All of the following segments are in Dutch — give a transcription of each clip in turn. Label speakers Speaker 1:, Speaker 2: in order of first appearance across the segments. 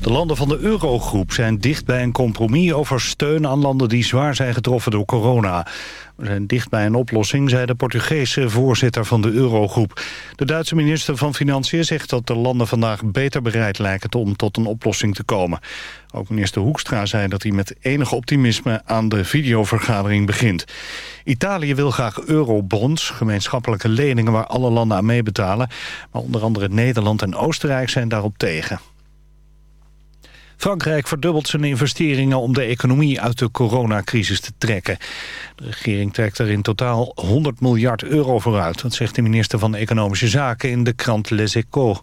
Speaker 1: De landen van de eurogroep zijn dicht bij een compromis over steun aan landen die zwaar zijn getroffen door corona. We zijn dicht bij een oplossing, zei de Portugese voorzitter van de eurogroep. De Duitse minister van Financiën zegt dat de landen vandaag beter bereid lijken om tot een oplossing te komen. Ook minister Hoekstra zei dat hij met enig optimisme aan de videovergadering begint. Italië wil graag eurobonds, gemeenschappelijke leningen waar alle landen aan meebetalen. Maar onder andere Nederland en Oostenrijk zijn daarop tegen. Frankrijk verdubbelt zijn investeringen om de economie uit de coronacrisis te trekken. De regering trekt er in totaal 100 miljard euro vooruit. Dat zegt de minister van Economische Zaken in de krant Les Echos.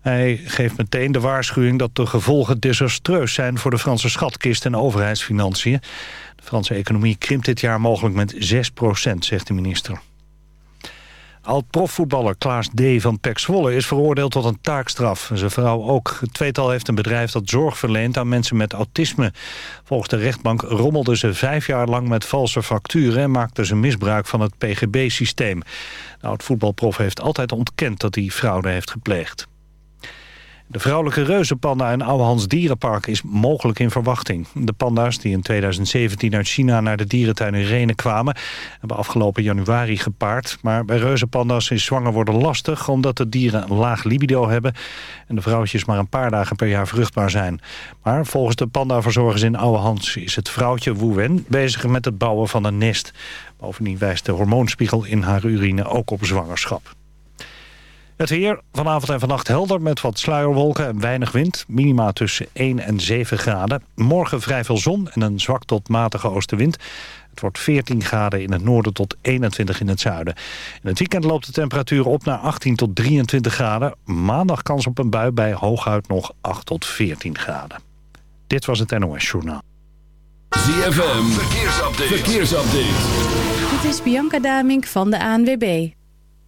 Speaker 1: Hij geeft meteen de waarschuwing dat de gevolgen desastreus zijn... voor de Franse schatkist en overheidsfinanciën. De Franse economie krimpt dit jaar mogelijk met 6 procent, zegt de minister. Oud-profvoetballer Klaas D. van Pek Zwolle is veroordeeld tot een taakstraf. Zijn vrouw ook. Het tweetal heeft een bedrijf dat zorg verleent aan mensen met autisme. Volgens de rechtbank rommelde ze vijf jaar lang met valse facturen... en maakte ze misbruik van het PGB-systeem. De oud-voetbalprof heeft altijd ontkend dat hij fraude heeft gepleegd. De vrouwelijke reuzenpanda in Ouwehands Dierenpark is mogelijk in verwachting. De panda's die in 2017 uit China naar de dierentuin in Renen kwamen... hebben afgelopen januari gepaard. Maar bij reuzenpanda's is zwanger worden lastig... omdat de dieren een laag libido hebben... en de vrouwtjes maar een paar dagen per jaar vruchtbaar zijn. Maar volgens de pandaverzorgers in Ouwehands is het vrouwtje Wu Wen... bezig met het bouwen van een nest. Bovendien wijst de hormoonspiegel in haar urine ook op zwangerschap. Het weer vanavond en vannacht helder met wat sluierwolken en weinig wind. Minima tussen 1 en 7 graden. Morgen vrij veel zon en een zwak tot matige oostenwind. Het wordt 14 graden in het noorden tot 21 in het zuiden. In het weekend loopt de temperatuur op naar 18 tot 23 graden. Maandag kans op een bui bij hooguit nog 8 tot 14 graden. Dit was het NOS Journaal.
Speaker 2: ZFM, verkeersupdate. verkeersupdate.
Speaker 3: Dit is Bianca Damink van de ANWB.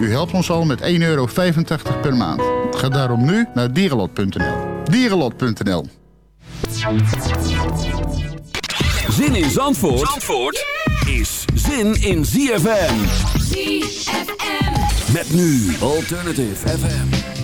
Speaker 4: U helpt ons al met 1,85 euro per maand. Ga daarom nu naar dierenlot.nl. Dierenlot.nl
Speaker 2: Zin in Zandvoort, Zandvoort is zin in ZFM.
Speaker 5: ZFM.
Speaker 2: Met nu Alternative FM.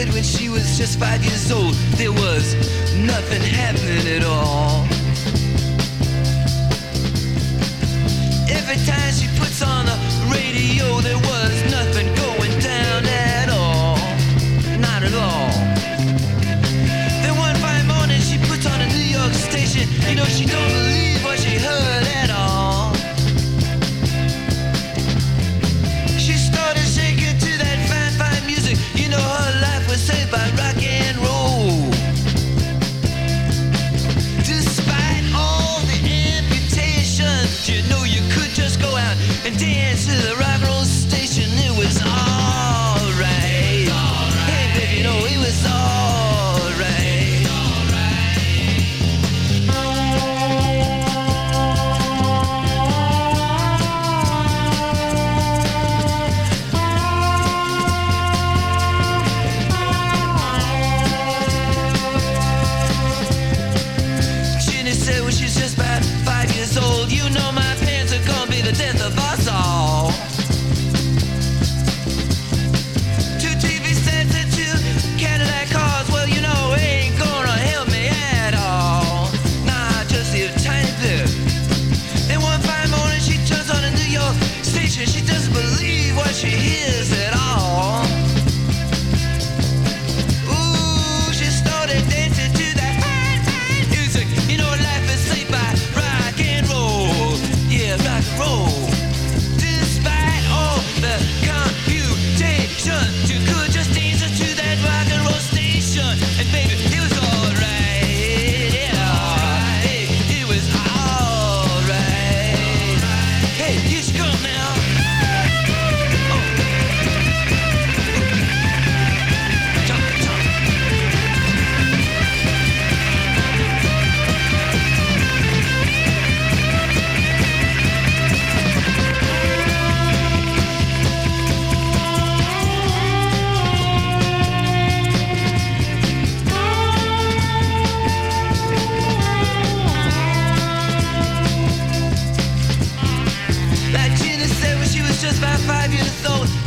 Speaker 6: Said when she was just five years old, there was nothing happening at all. Every time she puts on the radio, there was nothing going down at all. Not at all. Then one fine morning, she puts on a New York station. You know, she don't believe just about
Speaker 5: five years old.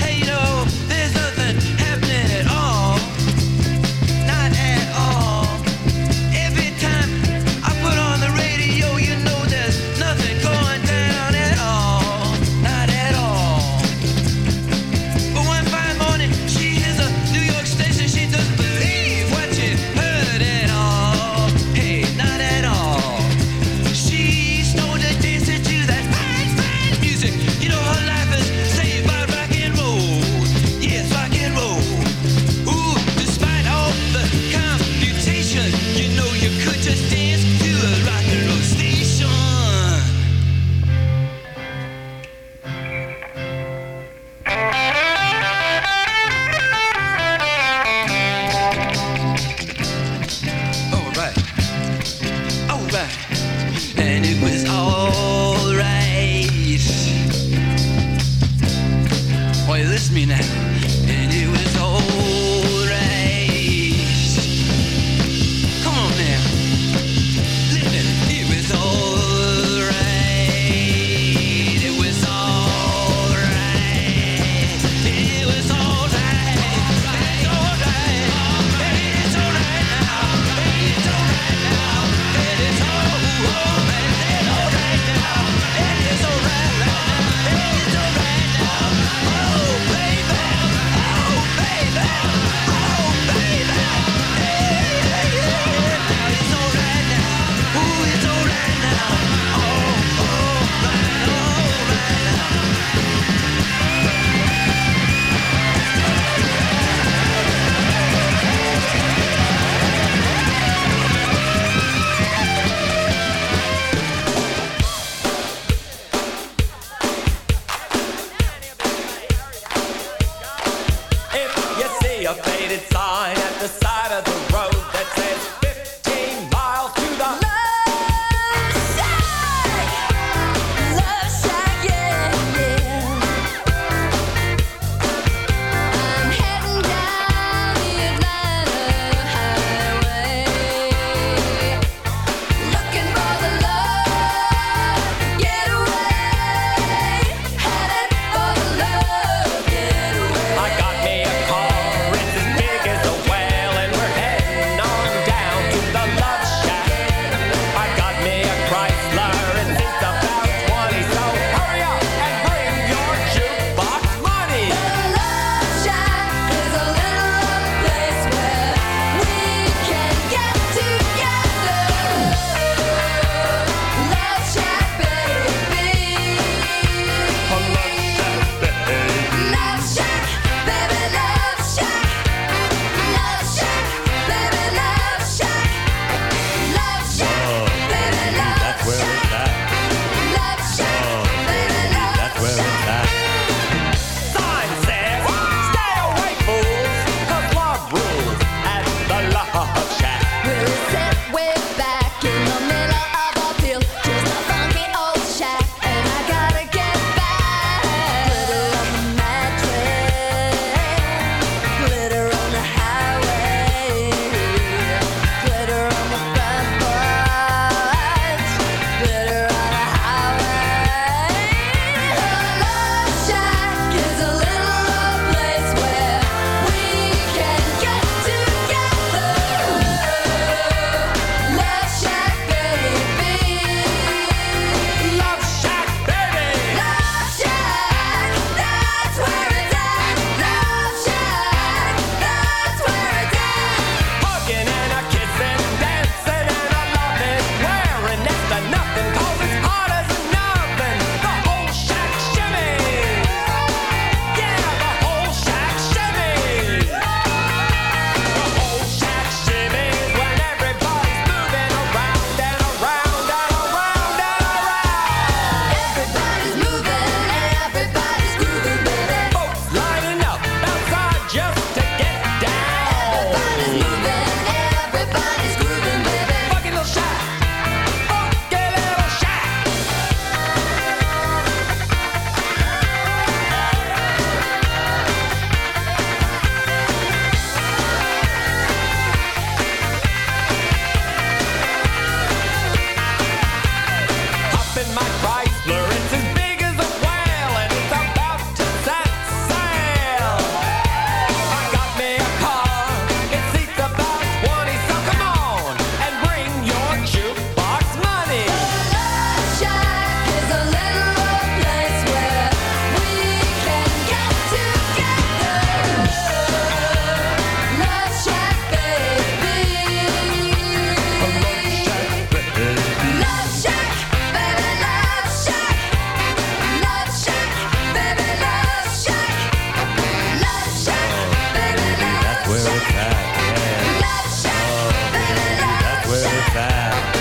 Speaker 5: that.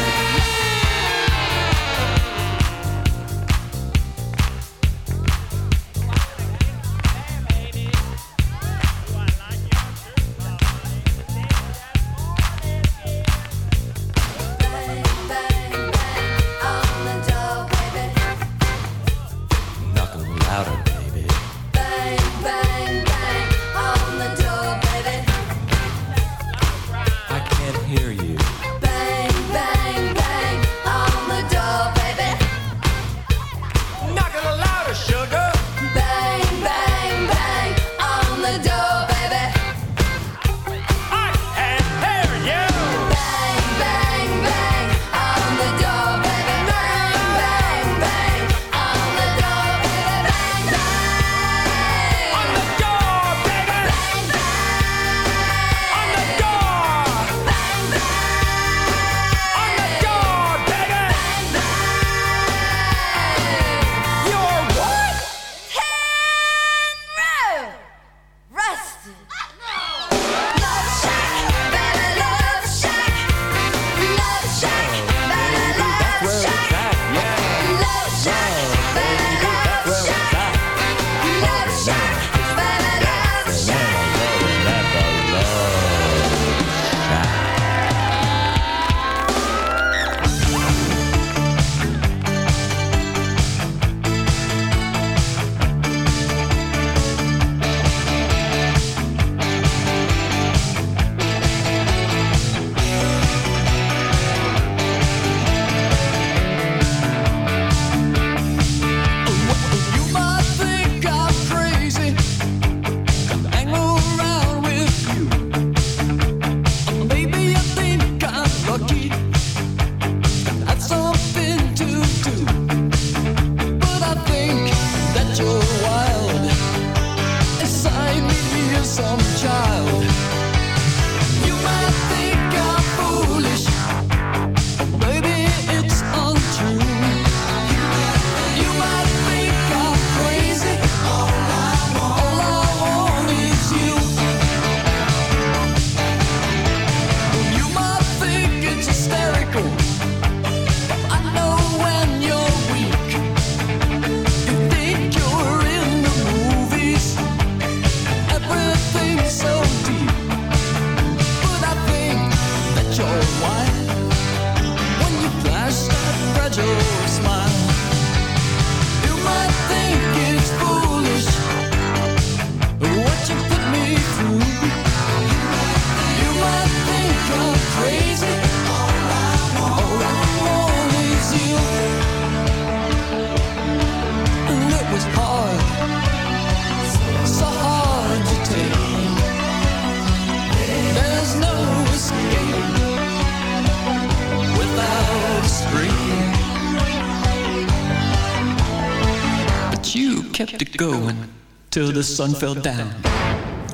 Speaker 5: The
Speaker 7: sun fell down.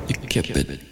Speaker 7: You kept it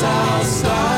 Speaker 7: I'll
Speaker 8: start